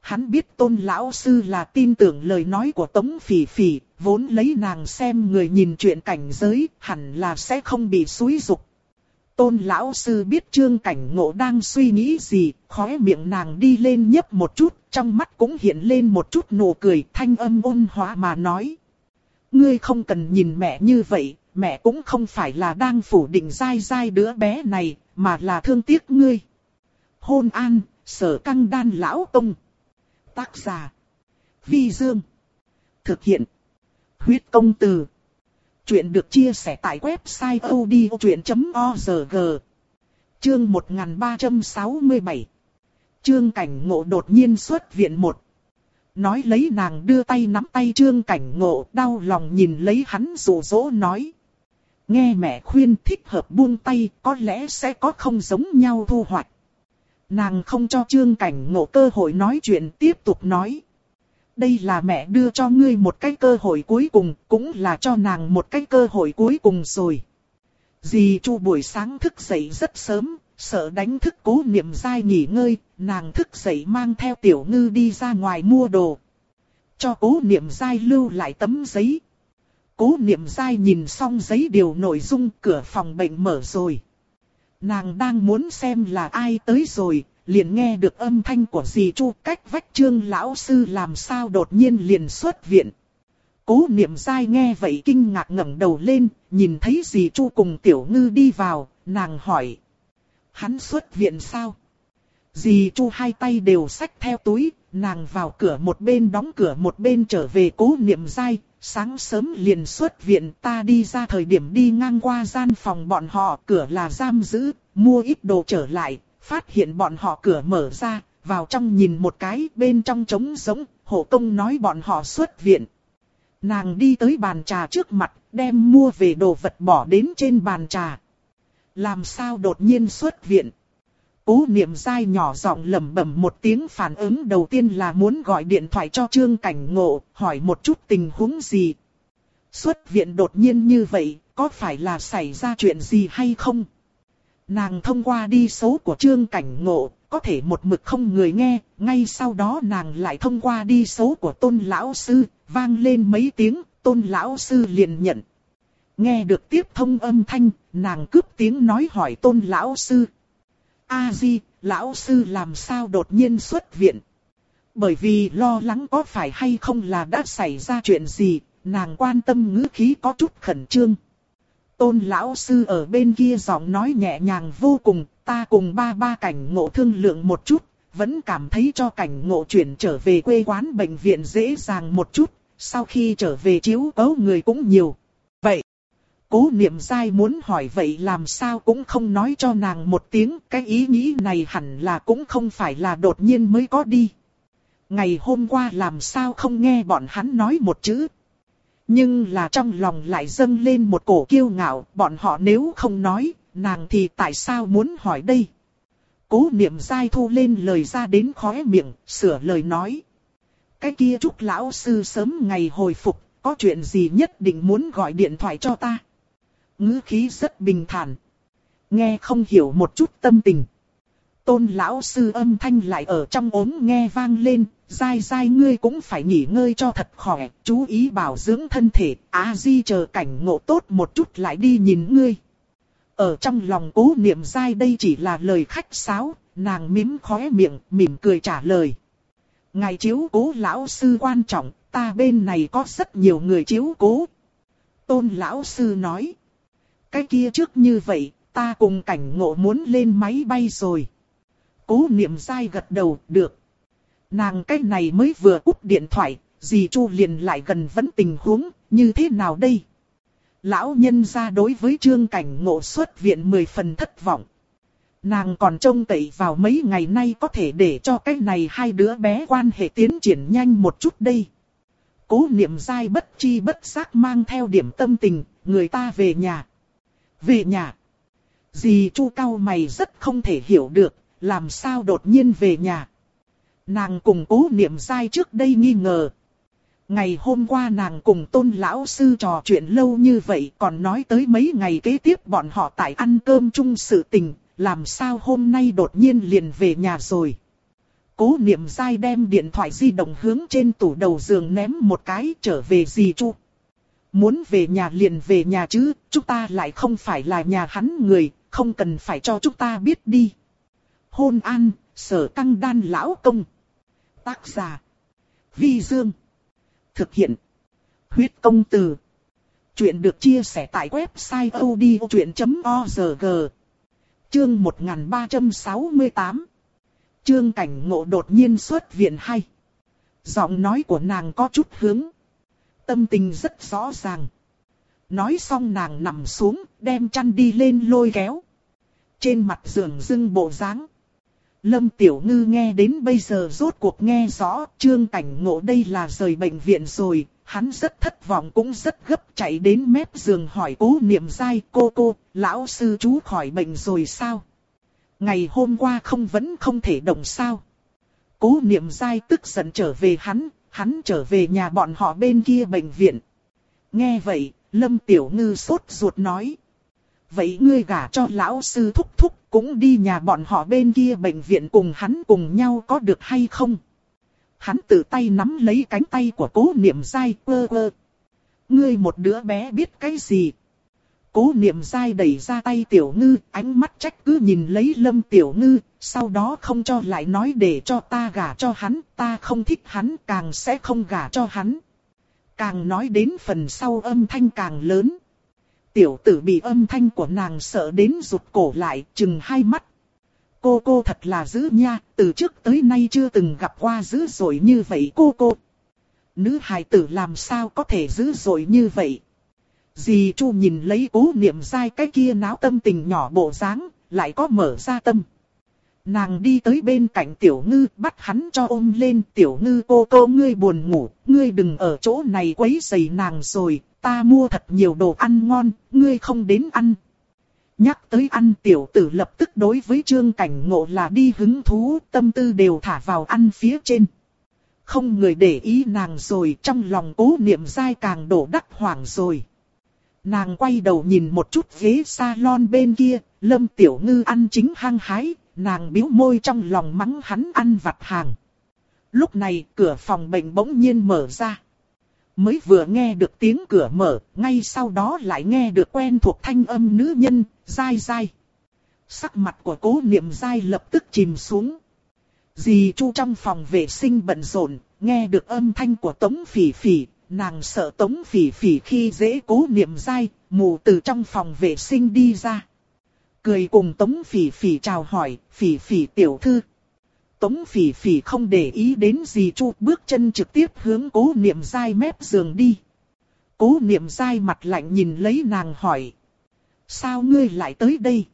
Hắn biết tôn lão sư là tin tưởng lời nói của tống phỉ phỉ, vốn lấy nàng xem người nhìn chuyện cảnh giới, hẳn là sẽ không bị suối dục. Tôn lão sư biết trương cảnh ngộ đang suy nghĩ gì, khóe miệng nàng đi lên nhấp một chút, trong mắt cũng hiện lên một chút nụ cười thanh âm ôn hòa mà nói. Ngươi không cần nhìn mẹ như vậy, mẹ cũng không phải là đang phủ định dai dai đứa bé này, mà là thương tiếc ngươi. Hôn an, sở căng đan lão tông. Tác giả. Vi Dương. Thực hiện. Huyết công từ. Chuyện được chia sẻ tại website odchuyện.org Chương 1367 Trương Cảnh Ngộ đột nhiên xuất viện một. Nói lấy nàng đưa tay nắm tay Trương Cảnh Ngộ, đau lòng nhìn lấy hắn rủ rỗ nói. Nghe mẹ khuyên thích hợp buông tay, có lẽ sẽ có không giống nhau thu hoạch. Nàng không cho Trương Cảnh Ngộ cơ hội nói chuyện, tiếp tục nói đây là mẹ đưa cho ngươi một cái cơ hội cuối cùng, cũng là cho nàng một cái cơ hội cuối cùng rồi. Dì Chu buổi sáng thức dậy rất sớm, sợ đánh thức cố niệm dai nghỉ ngơi, nàng thức dậy mang theo tiểu ngư đi ra ngoài mua đồ. cho cố niệm dai lưu lại tấm giấy. Cố niệm dai nhìn xong giấy điều nội dung cửa phòng bệnh mở rồi. Nàng đang muốn xem là ai tới rồi, liền nghe được âm thanh của dì Chu cách vách trương lão sư làm sao đột nhiên liền xuất viện. Cố niệm dai nghe vậy kinh ngạc ngẩng đầu lên, nhìn thấy dì Chu cùng tiểu ngư đi vào, nàng hỏi. Hắn xuất viện sao? Dì Chu hai tay đều xách theo túi, nàng vào cửa một bên đóng cửa một bên trở về cố niệm dai. Sáng sớm liền xuất viện ta đi ra thời điểm đi ngang qua gian phòng bọn họ cửa là giam giữ, mua ít đồ trở lại, phát hiện bọn họ cửa mở ra, vào trong nhìn một cái bên trong trống giống, hộ công nói bọn họ xuất viện. Nàng đi tới bàn trà trước mặt, đem mua về đồ vật bỏ đến trên bàn trà. Làm sao đột nhiên xuất viện? Cố niệm dai nhỏ giọng lẩm bẩm một tiếng phản ứng đầu tiên là muốn gọi điện thoại cho Trương Cảnh Ngộ, hỏi một chút tình huống gì. Xuất viện đột nhiên như vậy, có phải là xảy ra chuyện gì hay không? Nàng thông qua đi số của Trương Cảnh Ngộ, có thể một mực không người nghe, ngay sau đó nàng lại thông qua đi số của Tôn Lão Sư, vang lên mấy tiếng, Tôn Lão Sư liền nhận. Nghe được tiếp thông âm thanh, nàng cướp tiếng nói hỏi Tôn Lão Sư. A Di, Lão Sư làm sao đột nhiên xuất viện? Bởi vì lo lắng có phải hay không là đã xảy ra chuyện gì, nàng quan tâm ngữ khí có chút khẩn trương. Tôn lão sư ở bên kia giọng nói nhẹ nhàng vô cùng, ta cùng ba ba cảnh ngộ thương lượng một chút, vẫn cảm thấy cho cảnh ngộ chuyển trở về quê quán bệnh viện dễ dàng một chút, sau khi trở về chiếu cấu người cũng nhiều. Vậy, cố niệm dai muốn hỏi vậy làm sao cũng không nói cho nàng một tiếng, cái ý nghĩ này hẳn là cũng không phải là đột nhiên mới có đi. Ngày hôm qua làm sao không nghe bọn hắn nói một chữ, nhưng là trong lòng lại dâng lên một cổ kiêu ngạo, bọn họ nếu không nói, nàng thì tại sao muốn hỏi đây? Cố niệm dai thu lên lời ra đến khóe miệng, sửa lời nói. Cái kia chúc lão sư sớm ngày hồi phục, có chuyện gì nhất định muốn gọi điện thoại cho ta. ngữ khí rất bình thản. Nghe không hiểu một chút tâm tình. Tôn lão sư âm thanh lại ở trong ốm nghe vang lên, dai dai ngươi cũng phải nghỉ ngơi cho thật khỏe, chú ý bảo dưỡng thân thể, á di chờ cảnh ngộ tốt một chút lại đi nhìn ngươi. Ở trong lòng cố niệm dai đây chỉ là lời khách sáo, nàng mím khóe miệng, mỉm cười trả lời. Ngài chiếu cố lão sư quan trọng, ta bên này có rất nhiều người chiếu cố. Tôn lão sư nói. Cái kia trước như vậy, ta cùng cảnh ngộ muốn lên máy bay rồi. Cố niệm dai gật đầu, được. Nàng cái này mới vừa úp điện thoại, dì Chu liền lại gần vẫn tình huống, như thế nào đây? Lão nhân ra đối với trương cảnh ngộ xuất viện mười phần thất vọng. Nàng còn trông cậy vào mấy ngày nay có thể để cho cái này hai đứa bé quan hệ tiến triển nhanh một chút đây. Cố niệm dai bất chi bất giác mang theo điểm tâm tình, người ta về nhà. Về nhà. Dì Chu cao mày rất không thể hiểu được, làm sao đột nhiên về nhà. Nàng cùng cố niệm dai trước đây nghi ngờ. Ngày hôm qua nàng cùng tôn lão sư trò chuyện lâu như vậy còn nói tới mấy ngày kế tiếp bọn họ tại ăn cơm chung sự tình, làm sao hôm nay đột nhiên liền về nhà rồi. Cố niệm dai đem điện thoại di động hướng trên tủ đầu giường ném một cái trở về gì chu. Muốn về nhà liền về nhà chứ, chúng ta lại không phải là nhà hắn người, không cần phải cho chúng ta biết đi. Hôn an, sở căng đan lão công. Tác giả. Vi Dương. Thực hiện. Huyết công từ. Chuyện được chia sẻ tại website odchuyện.org. Chương 1368. Chương cảnh ngộ đột nhiên xuất viện hay. Giọng nói của nàng có chút hướng. Tâm tình rất rõ ràng. Nói xong nàng nằm xuống, đem chăn đi lên lôi kéo. Trên mặt giường dưng bộ dáng Lâm Tiểu Ngư nghe đến bây giờ rốt cuộc nghe rõ, trương cảnh ngộ đây là rời bệnh viện rồi, hắn rất thất vọng cũng rất gấp chạy đến mép giường hỏi cố niệm dai cô cô, lão sư chú khỏi bệnh rồi sao? Ngày hôm qua không vẫn không thể động sao? Cố niệm dai tức giận trở về hắn, hắn trở về nhà bọn họ bên kia bệnh viện. Nghe vậy, Lâm Tiểu Ngư sốt ruột nói vậy ngươi gả cho lão sư thúc thúc cũng đi nhà bọn họ bên kia bệnh viện cùng hắn cùng nhau có được hay không? hắn tự tay nắm lấy cánh tay của cố niệm dai quơ quơ. Ngươi một đứa bé biết cái gì? Cố niệm dai đẩy ra tay tiểu ngư, ánh mắt trách cứ nhìn lấy lâm tiểu ngư, sau đó không cho lại nói để cho ta gả cho hắn, ta không thích hắn càng sẽ không gả cho hắn. Càng nói đến phần sau âm thanh càng lớn. Tiểu tử bị âm thanh của nàng sợ đến rụt cổ lại, chừng hai mắt. Cô cô thật là dữ nha, từ trước tới nay chưa từng gặp qua dữ dội như vậy cô cô. Nữ hài tử làm sao có thể dữ dội như vậy. Dì Chu nhìn lấy cố niệm dai cái kia náo tâm tình nhỏ bộ dáng, lại có mở ra tâm. Nàng đi tới bên cạnh tiểu ngư, bắt hắn cho ôm lên, tiểu ngư cô cô ngươi buồn ngủ, ngươi đừng ở chỗ này quấy rầy nàng rồi, ta mua thật nhiều đồ ăn ngon, ngươi không đến ăn. Nhắc tới ăn tiểu tử lập tức đối với trương cảnh ngộ là đi hứng thú, tâm tư đều thả vào ăn phía trên. Không người để ý nàng rồi, trong lòng cố niệm dai càng đổ đắc hoảng rồi. Nàng quay đầu nhìn một chút ghế salon bên kia, lâm tiểu ngư ăn chính hăng hái, nàng biếu môi trong lòng mắng hắn ăn vặt hàng. Lúc này cửa phòng bệnh bỗng nhiên mở ra. Mới vừa nghe được tiếng cửa mở, ngay sau đó lại nghe được quen thuộc thanh âm nữ nhân, dai dai. Sắc mặt của cố niệm dai lập tức chìm xuống. Dì Chu trong phòng vệ sinh bận rộn, nghe được âm thanh của Tống Phỉ Phỉ, nàng sợ Tống Phỉ Phỉ khi dễ cố niệm dai, mù từ trong phòng vệ sinh đi ra. Cười cùng Tống Phỉ Phỉ chào hỏi, Phỉ Phỉ tiểu thư. Tống Phỉ Phỉ không để ý đến gì chu bước chân trực tiếp hướng cố niệm dai mép giường đi. Cố niệm dai mặt lạnh nhìn lấy nàng hỏi. Sao ngươi lại tới đây?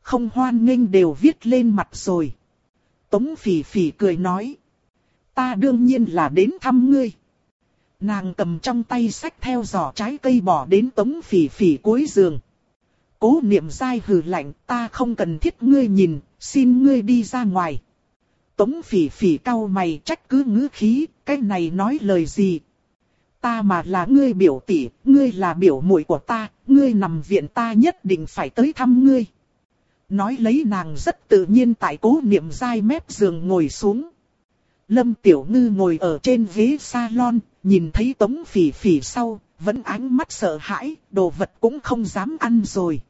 Không hoan nghênh đều viết lên mặt rồi. Tống Phỉ Phỉ cười nói. Ta đương nhiên là đến thăm ngươi. Nàng cầm trong tay sách theo giỏ trái cây bỏ đến Tống Phỉ Phỉ cuối giường. Cố niệm dai hừ lạnh ta không cần thiết ngươi nhìn, xin ngươi đi ra ngoài. Tống phỉ phỉ cau mày trách cứ ngữ khí, cái này nói lời gì? Ta mà là ngươi biểu tỷ, ngươi là biểu muội của ta, ngươi nằm viện ta nhất định phải tới thăm ngươi. Nói lấy nàng rất tự nhiên tại cố niệm dai mép giường ngồi xuống. Lâm Tiểu Ngư ngồi ở trên ghế salon, nhìn thấy tống phỉ phỉ sau, vẫn ánh mắt sợ hãi, đồ vật cũng không dám ăn rồi.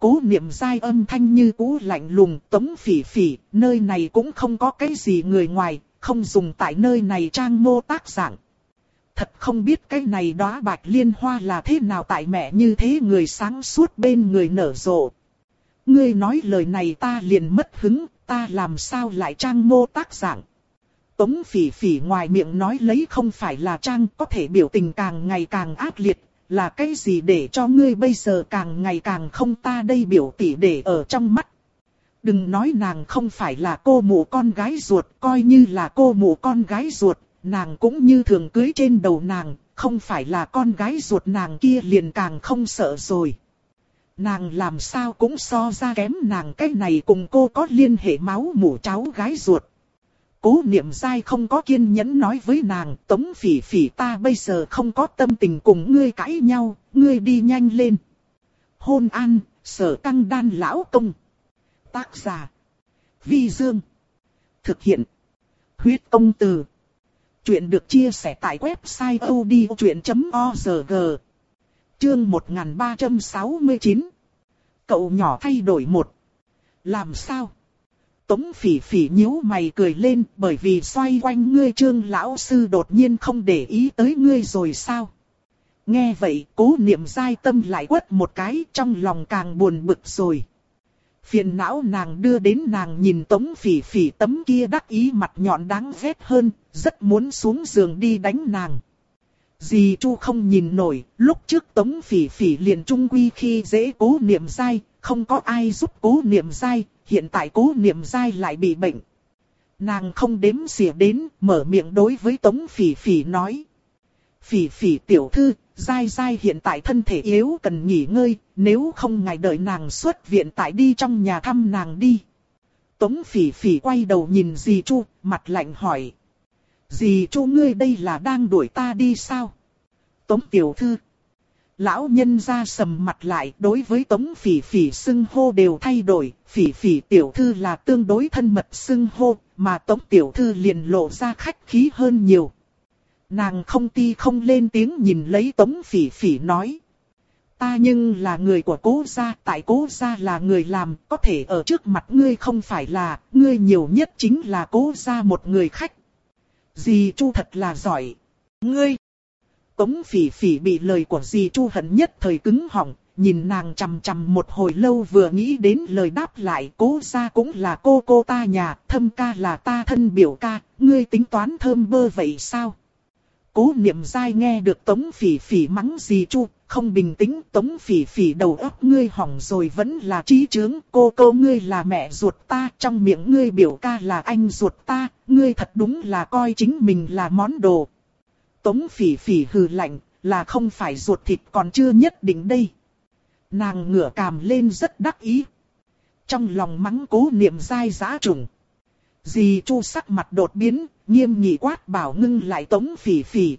Cố niệm dai âm thanh như cũ lạnh lùng tống phỉ phỉ, nơi này cũng không có cái gì người ngoài, không dùng tại nơi này trang mô tác giảng Thật không biết cái này đóa bạch liên hoa là thế nào tại mẹ như thế người sáng suốt bên người nở rộ. Ngươi nói lời này ta liền mất hứng, ta làm sao lại trang mô tác giảng Tống phỉ phỉ ngoài miệng nói lấy không phải là trang có thể biểu tình càng ngày càng ác liệt, là cái gì để cho ngươi bây giờ càng ngày càng không ta đây biểu tỷ để ở trong mắt. Đừng nói nàng không phải là cô mụ con gái ruột, coi như là cô mụ con gái ruột, nàng cũng như thường cưới trên đầu nàng, không phải là con gái ruột nàng kia liền càng không sợ rồi. Nàng làm sao cũng so ra kém nàng cái này cùng cô có liên hệ máu mủ cháu gái ruột. Cố niệm dai không có kiên nhẫn nói với nàng, tống phỉ phỉ ta bây giờ không có tâm tình cùng ngươi cãi nhau, ngươi đi nhanh lên. Hôn an, sở căng đan lão công. Tác giả. Vi Dương. Thực hiện. Huyết công từ. Chuyện được chia sẻ tại website odchuyện.org. Chương 1369. Cậu nhỏ thay đổi một. Làm sao? Tống phỉ phỉ nhíu mày cười lên bởi vì xoay quanh ngươi trương lão sư đột nhiên không để ý tới ngươi rồi sao. Nghe vậy cố niệm dai tâm lại quất một cái trong lòng càng buồn bực rồi. Phiền não nàng đưa đến nàng nhìn tống phỉ phỉ tấm kia đắc ý mặt nhọn đáng ghét hơn, rất muốn xuống giường đi đánh nàng. Dì Chu không nhìn nổi, lúc trước tống phỉ phỉ liền trung quy khi dễ cố niệm dai, không có ai giúp cố niệm dai, hiện tại cố niệm dai lại bị bệnh. Nàng không đếm xỉa đến, mở miệng đối với Tống Phỉ Phỉ nói. Phỉ Phỉ tiểu thư, dai dai hiện tại thân thể yếu cần nghỉ ngơi, nếu không ngài đợi nàng xuất viện tại đi trong nhà thăm nàng đi. Tống Phỉ Phỉ quay đầu nhìn dì Chu, mặt lạnh hỏi. Dì Chu ngươi đây là đang đuổi ta đi sao? Tống tiểu thư. Lão nhân ra sầm mặt lại đối với tống phỉ phỉ xưng hô đều thay đổi, phỉ phỉ tiểu thư là tương đối thân mật xưng hô, mà tống tiểu thư liền lộ ra khách khí hơn nhiều. Nàng không ti không lên tiếng nhìn lấy tống phỉ phỉ nói. Ta nhưng là người của cố gia, tại cố gia là người làm, có thể ở trước mặt ngươi không phải là, ngươi nhiều nhất chính là cố gia một người khách. Dì Chu thật là giỏi. Ngươi! Tống phỉ phỉ bị lời của dì Chu hận nhất thời cứng họng, nhìn nàng chằm chằm một hồi lâu vừa nghĩ đến lời đáp lại cố ra cũng là cô cô ta nhà, thâm ca là ta thân biểu ca, ngươi tính toán thơm bơ vậy sao? Cố niệm dai nghe được tống phỉ phỉ mắng dì Chu, không bình tĩnh tống phỉ phỉ đầu óc ngươi hỏng rồi vẫn là trí trướng, cô cô ngươi là mẹ ruột ta, trong miệng ngươi biểu ca là anh ruột ta, ngươi thật đúng là coi chính mình là món đồ. Tống phỉ phỉ hừ lạnh, là không phải ruột thịt còn chưa nhất định đây. Nàng ngửa càm lên rất đắc ý. Trong lòng mắng cố niệm dai giá trùng. Dì chu sắc mặt đột biến, nghiêm nghị quát bảo ngưng lại tống phỉ phỉ.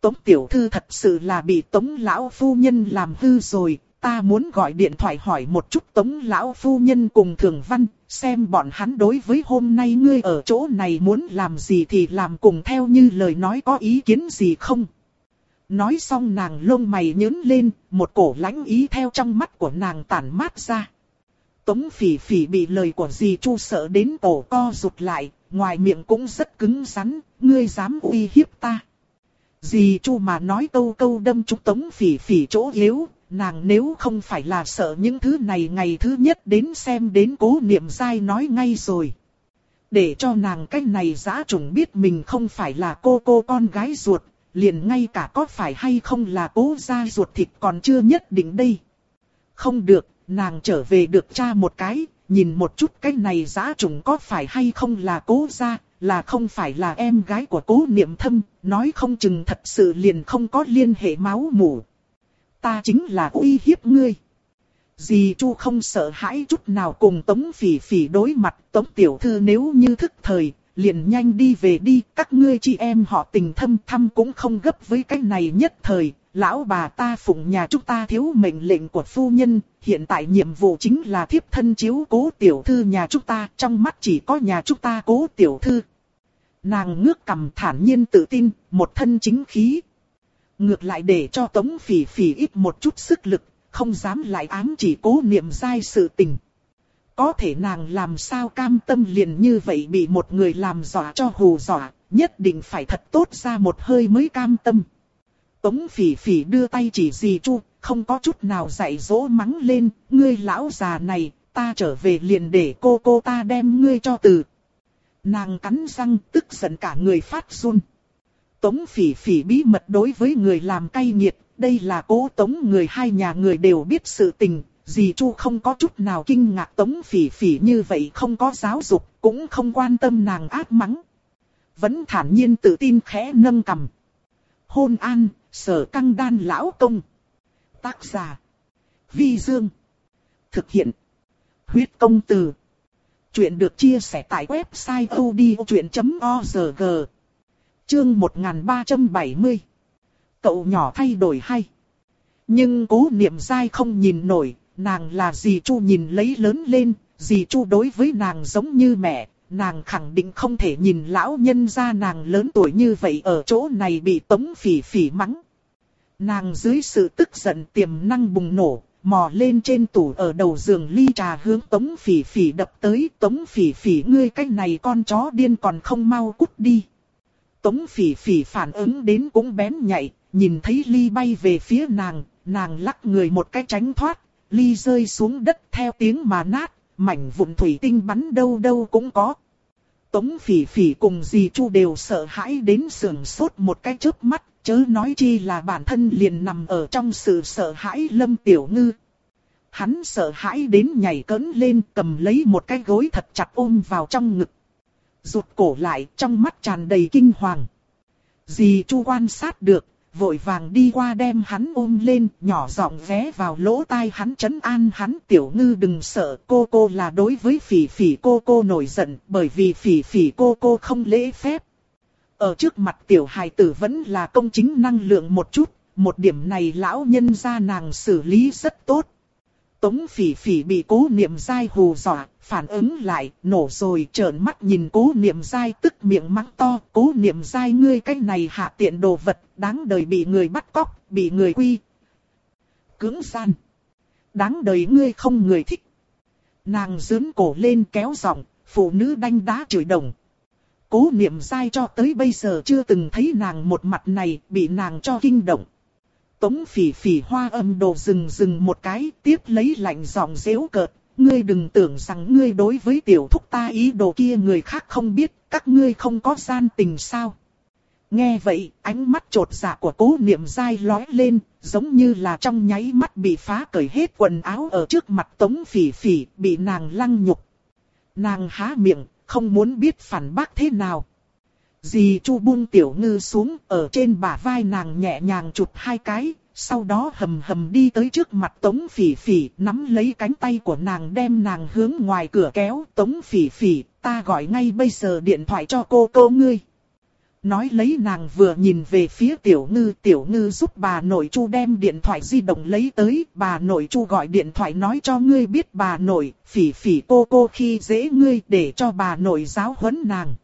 Tống tiểu thư thật sự là bị tống lão phu nhân làm hư rồi, ta muốn gọi điện thoại hỏi một chút tống lão phu nhân cùng thường văn, xem bọn hắn đối với hôm nay ngươi ở chỗ này muốn làm gì thì làm cùng theo như lời nói có ý kiến gì không. Nói xong nàng lông mày nhớn lên, một cổ lãnh ý theo trong mắt của nàng tản mát ra. Tống phỉ phỉ bị lời của dì chu sợ đến cổ co rụt lại, ngoài miệng cũng rất cứng rắn, ngươi dám uy hiếp ta. Dì chu mà nói câu câu đâm trúng tống phỉ phỉ chỗ yếu, nàng nếu không phải là sợ những thứ này ngày thứ nhất đến xem đến cố niệm dai nói ngay rồi. Để cho nàng cách này giã trùng biết mình không phải là cô cô con gái ruột, liền ngay cả có phải hay không là cố gia ruột thịt còn chưa nhất định đây. Không được, nàng trở về được cha một cái, nhìn một chút cái này giã trùng có phải hay không là cố gia, là không phải là em gái của cố niệm thâm, nói không chừng thật sự liền không có liên hệ máu mủ. Ta chính là uy hiếp ngươi. Dì Chu không sợ hãi chút nào cùng Tống Phỉ Phỉ đối mặt, Tống Tiểu Thư nếu như thức thời, liền nhanh đi về đi, các ngươi chị em họ tình thâm thăm cũng không gấp với cái này nhất thời, lão bà ta phụng nhà chúng ta thiếu mệnh lệnh của phu nhân, hiện tại nhiệm vụ chính là thiếp thân chiếu cố tiểu thư nhà chúng ta, trong mắt chỉ có nhà chúng ta cố tiểu thư. Nàng ngước cầm thản nhiên tự tin, một thân chính khí. Ngược lại để cho tống phỉ phỉ ít một chút sức lực, không dám lại ám chỉ cố niệm dai sự tình. Có thể nàng làm sao cam tâm liền như vậy bị một người làm dọa cho hù dọa, nhất định phải thật tốt ra một hơi mới cam tâm. Tống phỉ phỉ đưa tay chỉ gì chu, không có chút nào dạy dỗ mắng lên, ngươi lão già này, ta trở về liền để cô cô ta đem ngươi cho từ. Nàng cắn răng tức giận cả người phát run. Tống phỉ phỉ bí mật đối với người làm cay nghiệt, đây là cố tống người hai nhà người đều biết sự tình, dì Chu không có chút nào kinh ngạc tống phỉ phỉ như vậy không có giáo dục, cũng không quan tâm nàng ác mắng. Vẫn thản nhiên tự tin khẽ nâng cầm. Hôn an, sở căng đan lão công. Tác giả. Vi Dương. Thực hiện. Huyết công từ. Chuyện được chia sẻ tại website odchuyện.org. Chương 1370. Cậu nhỏ thay đổi hay. Nhưng cố niệm dai không nhìn nổi, nàng là dì Chu nhìn lấy lớn lên, dì Chu đối với nàng giống như mẹ, nàng khẳng định không thể nhìn lão nhân ra nàng lớn tuổi như vậy ở chỗ này bị tống phỉ phỉ mắng. Nàng dưới sự tức giận tiềm năng bùng nổ, mò lên trên tủ ở đầu giường ly trà hướng tống phỉ phỉ đập tới. Tống phỉ phỉ ngươi cái này con chó điên còn không mau cút đi. Tống phỉ phỉ phản ứng đến cũng bén nhạy, nhìn thấy ly bay về phía nàng, nàng lắc người một cái tránh thoát, ly rơi xuống đất theo tiếng mà nát, mảnh vụn thủy tinh bắn đâu đâu cũng có. Tống phỉ phỉ cùng dì Chu đều sợ hãi đến sườn sốt một cái chớp mắt, chớ nói chi là bản thân liền nằm ở trong sự sợ hãi lâm tiểu ngư. Hắn sợ hãi đến nhảy cấn lên cầm lấy một cái gối thật chặt ôm vào trong ngực. Rụt cổ lại trong mắt tràn đầy kinh hoàng. Dì Chu quan sát được, vội vàng đi qua đem hắn ôm lên, nhỏ giọng ghé vào lỗ tai hắn chấn an hắn tiểu ngư đừng sợ cô cô là đối với phỉ phỉ cô cô nổi giận bởi vì phỉ phỉ cô cô không lễ phép. Ở trước mặt tiểu hài tử vẫn là công chính năng lượng một chút, một điểm này lão nhân gia nàng xử lý rất tốt. Tống phỉ phỉ bị cố niệm dai hù dọa, phản ứng lại, nổ rồi trợn mắt nhìn cố niệm dai tức miệng mắng to. Cố niệm dai ngươi cái này hạ tiện đồ vật, đáng đời bị người bắt cóc, bị người quy. Cứng gian. Đáng đời ngươi không người thích. Nàng dướn cổ lên kéo giọng, phụ nữ đanh đá chửi đồng. Cố niệm dai cho tới bây giờ chưa từng thấy nàng một mặt này, bị nàng cho kinh động. Tống phỉ phỉ hoa âm đồ dừng dừng một cái, tiếp lấy lạnh giọng dễu cợt. Ngươi đừng tưởng rằng ngươi đối với tiểu thúc ta ý đồ kia người khác không biết, các ngươi không có gian tình sao. Nghe vậy, ánh mắt trột dạ của cố niệm dai lói lên, giống như là trong nháy mắt bị phá cởi hết quần áo ở trước mặt tống phỉ phỉ, bị nàng lăng nhục. Nàng há miệng, không muốn biết phản bác thế nào. Dì Chu buông tiểu ngư xuống, ở trên bả vai nàng nhẹ nhàng chụp hai cái, sau đó hầm hầm đi tới trước mặt Tống Phỉ Phỉ, nắm lấy cánh tay của nàng đem nàng hướng ngoài cửa kéo. Tống Phỉ Phỉ, ta gọi ngay bây giờ điện thoại cho cô cô ngươi. Nói lấy nàng vừa nhìn về phía tiểu ngư, tiểu ngư giúp bà nội chu đem điện thoại di động lấy tới, bà nội chu gọi điện thoại nói cho ngươi biết bà nội, phỉ phỉ cô cô khi dễ ngươi để cho bà nội giáo huấn nàng.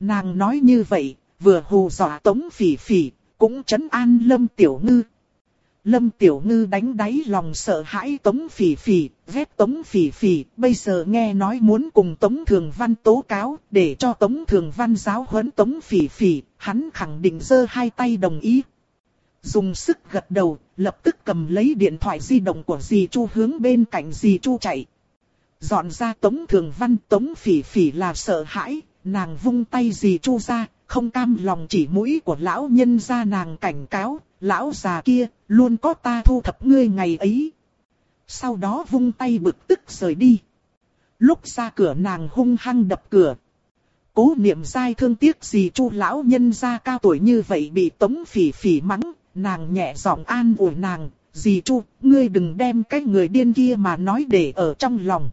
Nàng nói như vậy, vừa hù dọa tống phỉ phỉ, cũng chấn an lâm tiểu ngư. Lâm Tiểu Ngư đánh đáy lòng sợ hãi Tống Phỉ Phỉ, ghét Tống Phỉ Phỉ, bây giờ nghe nói muốn cùng Tống Thường Văn tố cáo, để cho Tống Thường Văn giáo huấn Tống Phỉ Phỉ, hắn khẳng định giơ hai tay đồng ý. Dùng sức gật đầu, lập tức cầm lấy điện thoại di động của dì Chu hướng bên cạnh dì Chu chạy. Dọn ra Tống Thường Văn, Tống Phỉ Phỉ là sợ hãi, nàng vung tay gì Chu ra, không cam lòng chỉ mũi của lão nhân ra nàng cảnh cáo, lão già kia, luôn có ta thu thập ngươi ngày ấy. Sau đó vung tay bực tức rời đi. Lúc ra cửa nàng hung hăng đập cửa. Cố niệm dai thương tiếc gì chu lão nhân gia cao tuổi như vậy bị tống phỉ phỉ mắng, nàng nhẹ giọng an ủi nàng, dì chu, ngươi đừng đem cái người điên kia mà nói để ở trong lòng.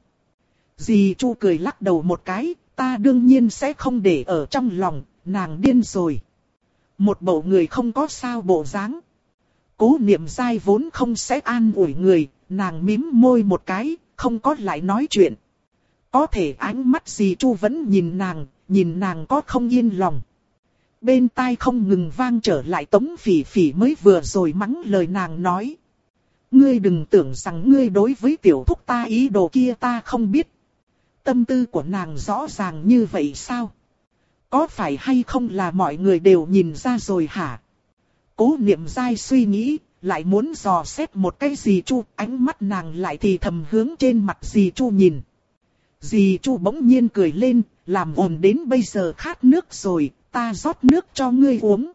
Dì chu cười lắc đầu một cái, ta đương nhiên sẽ không để ở trong lòng, nàng điên rồi. Một bộ người không có sao bộ dáng. Cố niệm dai vốn không sẽ an ủi người, nàng mím môi một cái, không có lại nói chuyện. Có thể ánh mắt gì chu vẫn nhìn nàng, nhìn nàng có không yên lòng. Bên tai không ngừng vang trở lại tống phỉ phỉ mới vừa rồi mắng lời nàng nói. Ngươi đừng tưởng rằng ngươi đối với tiểu thúc ta ý đồ kia ta không biết. Tâm tư của nàng rõ ràng như vậy sao? Có phải hay không là mọi người đều nhìn ra rồi hả? Cố niệm dai suy nghĩ, lại muốn dò xét một cái gì chu, ánh mắt nàng lại thì thầm hướng trên mặt dì chu nhìn. Dì chu bỗng nhiên cười lên, làm ồn đến bây giờ khát nước rồi, ta rót nước cho ngươi uống.